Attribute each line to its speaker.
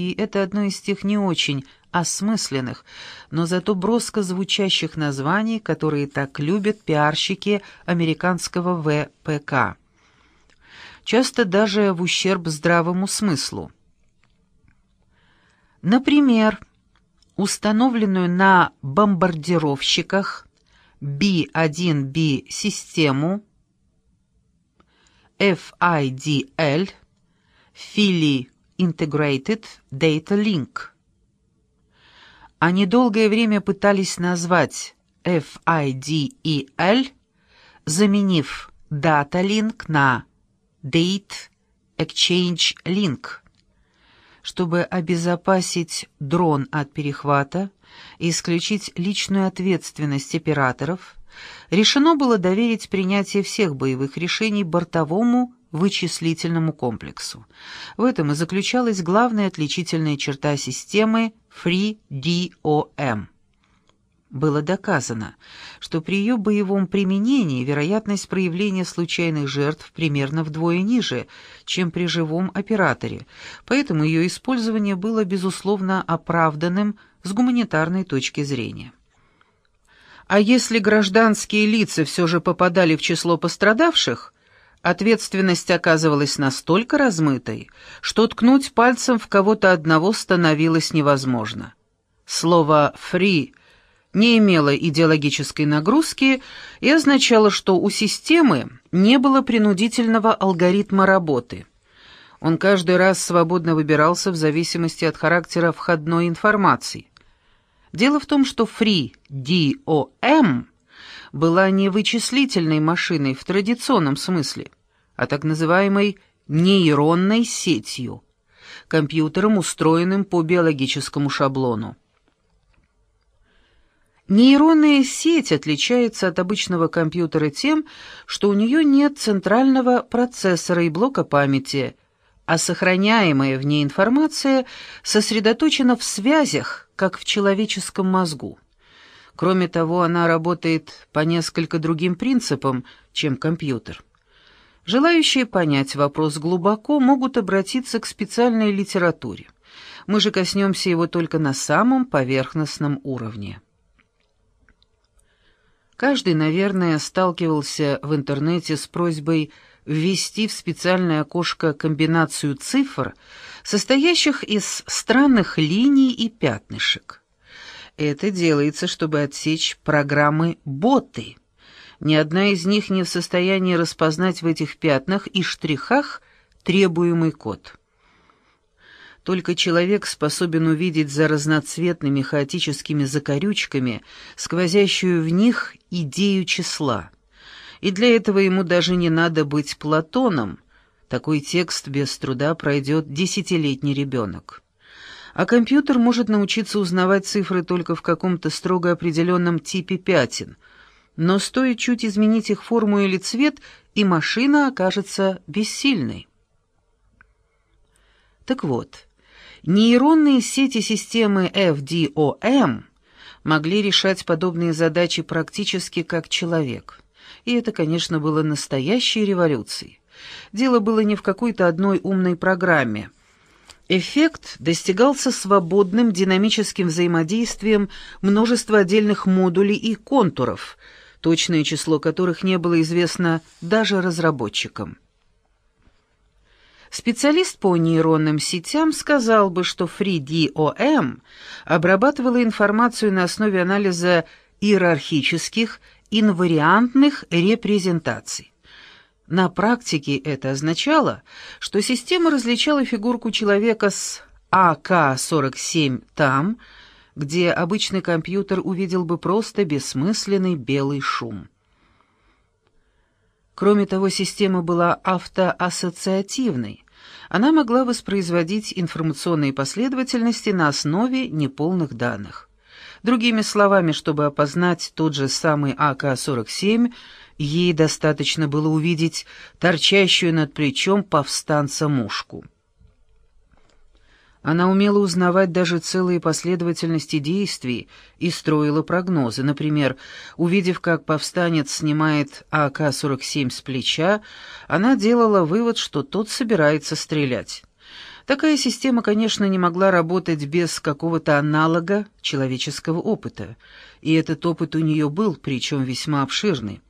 Speaker 1: и это одно из тех не очень осмысленных, но зато броско звучащих названий, которые так любят пиарщики американского ВПК. Часто даже в ущерб здравому смыслу. Например, установленную на бомбардировщиках B1B систему FIDL Philly Integrated Data Link. Они долгое время пытались назвать FIDEL, заменив Data Link на Date Exchange Link – чтобы обезопасить дрон от перехвата и исключить личную ответственность операторов, решено было доверить принятие всех боевых решений бортовому вычислительному комплексу. В этом и заключалась главная отличительная черта системы FreeDOM было доказано, что при ее боевом применении вероятность проявления случайных жертв примерно вдвое ниже, чем при живом операторе, поэтому ее использование было, безусловно, оправданным с гуманитарной точки зрения. А если гражданские лица все же попадали в число пострадавших, ответственность оказывалась настолько размытой, что ткнуть пальцем в кого-то одного становилось невозможно. Слово «free» не имела идеологической нагрузки и означало, что у системы не было принудительного алгоритма работы. Он каждый раз свободно выбирался в зависимости от характера входной информации. Дело в том, что FreeDOM была не вычислительной машиной в традиционном смысле, а так называемой нейронной сетью, компьютером, устроенным по биологическому шаблону. Нейронная сеть отличается от обычного компьютера тем, что у нее нет центрального процессора и блока памяти, а сохраняемая в ней информация сосредоточена в связях, как в человеческом мозгу. Кроме того, она работает по несколько другим принципам, чем компьютер. Желающие понять вопрос глубоко могут обратиться к специальной литературе. Мы же коснемся его только на самом поверхностном уровне. Каждый, наверное, сталкивался в интернете с просьбой ввести в специальное окошко комбинацию цифр, состоящих из странных линий и пятнышек. Это делается, чтобы отсечь программы боты. Ни одна из них не в состоянии распознать в этих пятнах и штрихах требуемый код. Только человек способен увидеть за разноцветными хаотическими закорючками сквозящую в них идею числа. И для этого ему даже не надо быть Платоном. Такой текст без труда пройдет десятилетний ребенок. А компьютер может научиться узнавать цифры только в каком-то строго определенном типе пятен. Но стоит чуть изменить их форму или цвет, и машина окажется бессильной. Так вот, Нейронные сети системы FDOM могли решать подобные задачи практически как человек. И это, конечно, было настоящей революцией. Дело было не в какой-то одной умной программе. Эффект достигался свободным динамическим взаимодействием множества отдельных модулей и контуров, точное число которых не было известно даже разработчикам. Специалист по нейронным сетям сказал бы, что FreeDOM обрабатывала информацию на основе анализа иерархических инвариантных репрезентаций. На практике это означало, что система различала фигурку человека с АК-47 там, где обычный компьютер увидел бы просто бессмысленный белый шум. Кроме того, система была автоассоциативной. Она могла воспроизводить информационные последовательности на основе неполных данных. Другими словами, чтобы опознать тот же самый АК-47, ей достаточно было увидеть торчащую над плечом повстанца мушку. Она умела узнавать даже целые последовательности действий и строила прогнозы. Например, увидев, как повстанец снимает АК-47 с плеча, она делала вывод, что тот собирается стрелять. Такая система, конечно, не могла работать без какого-то аналога человеческого опыта, и этот опыт у нее был, причем весьма обширный.